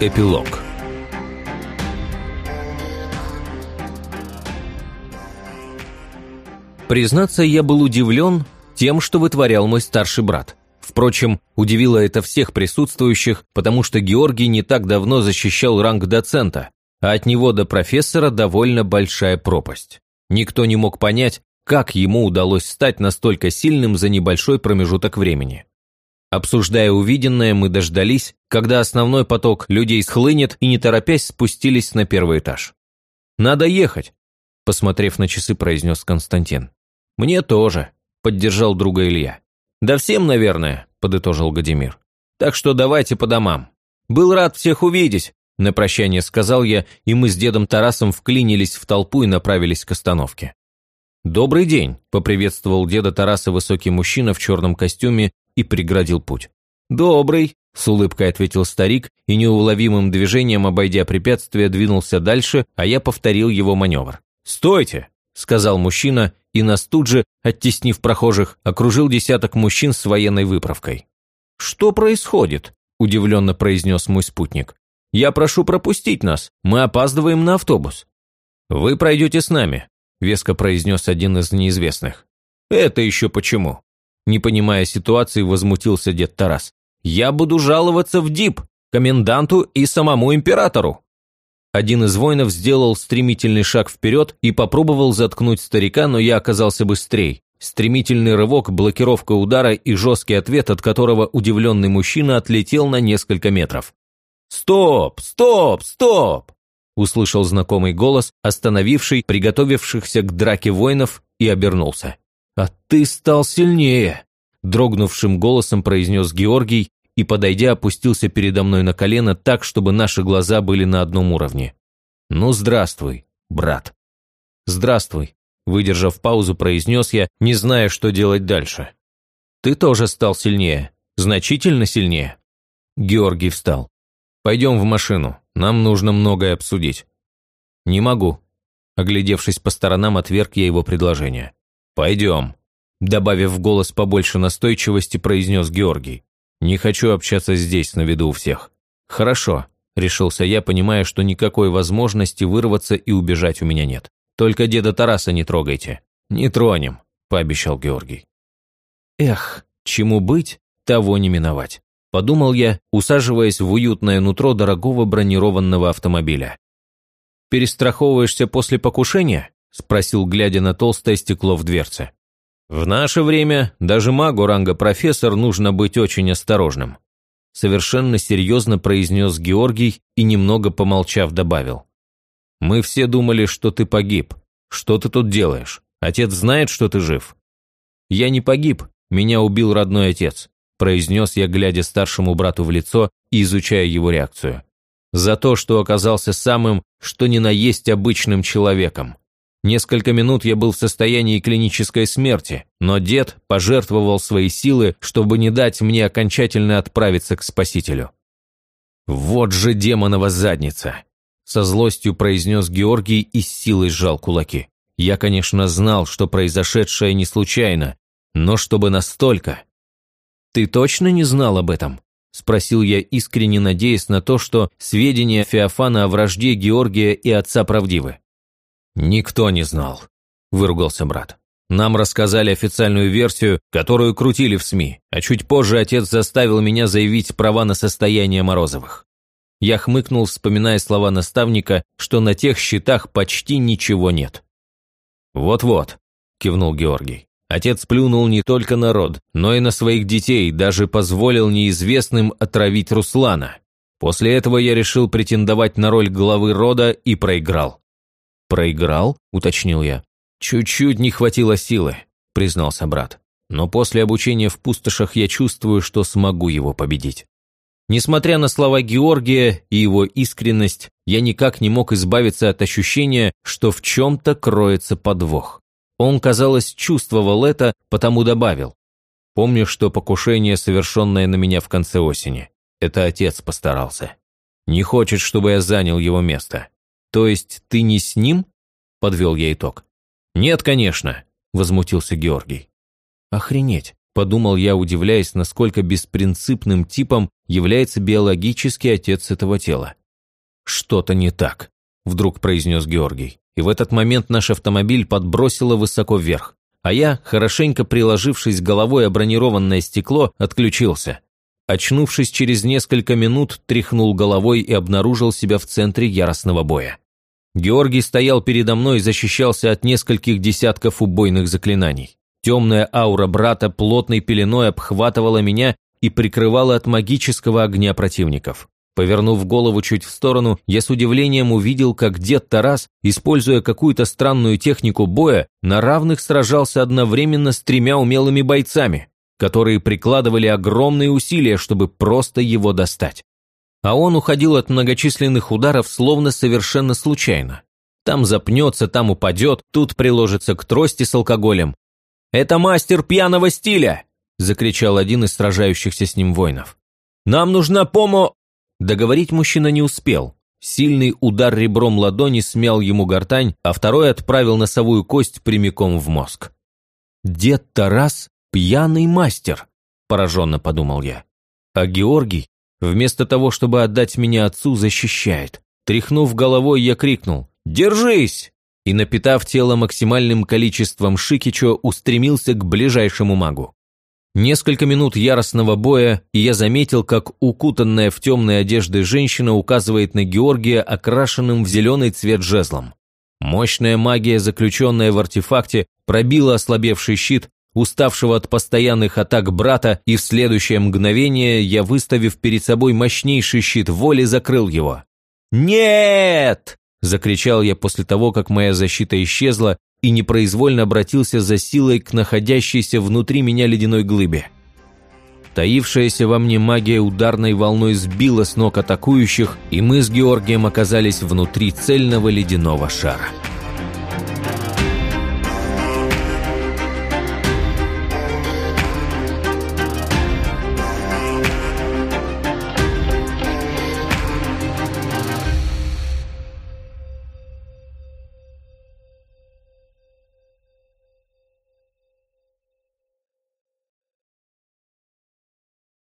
Эпилог Признаться, я был удивлен тем, что вытворял мой старший брат. Впрочем, удивило это всех присутствующих, потому что Георгий не так давно защищал ранг доцента, а от него до профессора довольно большая пропасть. Никто не мог понять, как ему удалось стать настолько сильным за небольшой промежуток времени. Обсуждая увиденное, мы дождались, когда основной поток людей схлынет и не торопясь спустились на первый этаж. «Надо ехать», – посмотрев на часы, произнес Константин. «Мне тоже», – поддержал друга Илья. «Да всем, наверное», – подытожил Гадимир. «Так что давайте по домам. Был рад всех увидеть», – на прощание сказал я, и мы с дедом Тарасом вклинились в толпу и направились к остановке. «Добрый день», – поприветствовал деда Тараса высокий мужчина в черном костюме и преградил путь. «Добрый», – с улыбкой ответил старик и неуловимым движением, обойдя препятствие, двинулся дальше, а я повторил его маневр. «Стойте!» – сказал мужчина, и нас тут же, оттеснив прохожих, окружил десяток мужчин с военной выправкой. «Что происходит?» – удивленно произнес мой спутник. «Я прошу пропустить нас, мы опаздываем на автобус». «Вы пройдете с нами», – веско произнес один из неизвестных. «Это еще почему?» Не понимая ситуации, возмутился дед Тарас. «Я буду жаловаться в ДИП, коменданту и самому императору!» Один из воинов сделал стремительный шаг вперед и попробовал заткнуть старика, но я оказался быстрее. Стремительный рывок, блокировка удара и жесткий ответ, от которого удивленный мужчина отлетел на несколько метров. «Стоп! Стоп! Стоп!» услышал знакомый голос, остановивший приготовившихся к драке воинов, и обернулся. «А ты стал сильнее!» Дрогнувшим голосом произнес Георгий и, подойдя, опустился передо мной на колено так, чтобы наши глаза были на одном уровне. «Ну, здравствуй, брат». «Здравствуй», – выдержав паузу, произнес я, не зная, что делать дальше. «Ты тоже стал сильнее. Значительно сильнее». Георгий встал. «Пойдем в машину. Нам нужно многое обсудить». «Не могу». Оглядевшись по сторонам, отверг я его предложение. «Пойдем», – добавив в голос побольше настойчивости, произнес Георгий. «Не хочу общаться здесь, на виду у всех». «Хорошо», – решился я, понимая, что никакой возможности вырваться и убежать у меня нет. «Только деда Тараса не трогайте». «Не тронем», – пообещал Георгий. «Эх, чему быть, того не миновать», – подумал я, усаживаясь в уютное нутро дорогого бронированного автомобиля. «Перестраховываешься после покушения?» – спросил, глядя на толстое стекло в дверце. «В наше время даже магу ранга профессор нужно быть очень осторожным», – совершенно серьезно произнес Георгий и, немного помолчав, добавил. «Мы все думали, что ты погиб. Что ты тут делаешь? Отец знает, что ты жив?» «Я не погиб, меня убил родной отец», – произнес я, глядя старшему брату в лицо и изучая его реакцию. «За то, что оказался самым, что ни на есть обычным человеком. Несколько минут я был в состоянии клинической смерти, но дед пожертвовал свои силы, чтобы не дать мне окончательно отправиться к Спасителю. «Вот же демонова задница!» Со злостью произнес Георгий и с силой сжал кулаки. Я, конечно, знал, что произошедшее не случайно, но чтобы настолько... «Ты точно не знал об этом?» – спросил я, искренне надеясь на то, что сведения Феофана о вражде Георгия и отца правдивы. «Никто не знал», – выругался брат. «Нам рассказали официальную версию, которую крутили в СМИ, а чуть позже отец заставил меня заявить права на состояние Морозовых». Я хмыкнул, вспоминая слова наставника, что на тех счетах почти ничего нет. «Вот-вот», – кивнул Георгий. Отец плюнул не только на род, но и на своих детей, даже позволил неизвестным отравить Руслана. После этого я решил претендовать на роль главы рода и проиграл. «Проиграл?» – уточнил я. «Чуть-чуть не хватило силы», – признался брат. «Но после обучения в пустошах я чувствую, что смогу его победить». Несмотря на слова Георгия и его искренность, я никак не мог избавиться от ощущения, что в чем-то кроется подвох. Он, казалось, чувствовал это, потому добавил. Помню, что покушение, совершенное на меня в конце осени. Это отец постарался. Не хочет, чтобы я занял его место. «То есть ты не с ним?» – подвел я итог. «Нет, конечно», – возмутился Георгий. «Охренеть», – подумал я, удивляясь, насколько беспринципным типом является биологический отец этого тела. «Что-то не так», – вдруг произнес Георгий. И в этот момент наш автомобиль подбросило высоко вверх, а я, хорошенько приложившись головой о бронированное стекло, отключился. Очнувшись через несколько минут, тряхнул головой и обнаружил себя в центре яростного боя. Георгий стоял передо мной и защищался от нескольких десятков убойных заклинаний. Темная аура брата плотной пеленой обхватывала меня и прикрывала от магического огня противников. Повернув голову чуть в сторону, я с удивлением увидел, как дед Тарас, используя какую-то странную технику боя, на равных сражался одновременно с тремя умелыми бойцами, которые прикладывали огромные усилия, чтобы просто его достать. А он уходил от многочисленных ударов словно совершенно случайно. Там запнется, там упадет, тут приложится к трости с алкоголем. «Это мастер пьяного стиля!» – закричал один из сражающихся с ним воинов. «Нам нужна помо...» Договорить мужчина не успел. Сильный удар ребром ладони смял ему гортань, а второй отправил носовую кость прямиком в мозг. «Дед Тарас – пьяный мастер», – пораженно подумал я. А Георгий, вместо того, чтобы отдать меня отцу, защищает. Тряхнув головой, я крикнул «Держись!» и, напитав тело максимальным количеством шикичо, устремился к ближайшему магу. Несколько минут яростного боя, и я заметил, как укутанная в темные одежды женщина указывает на Георгия окрашенным в зеленый цвет жезлом. Мощная магия, заключенная в артефакте, пробила ослабевший щит, уставшего от постоянных атак брата, и в следующее мгновение я, выставив перед собой мощнейший щит воли, закрыл его. «Нет!» – закричал я после того, как моя защита исчезла, и непроизвольно обратился за силой к находящейся внутри меня ледяной глыбе. Таившаяся во мне магия ударной волной сбила с ног атакующих, и мы с Георгием оказались внутри цельного ледяного шара.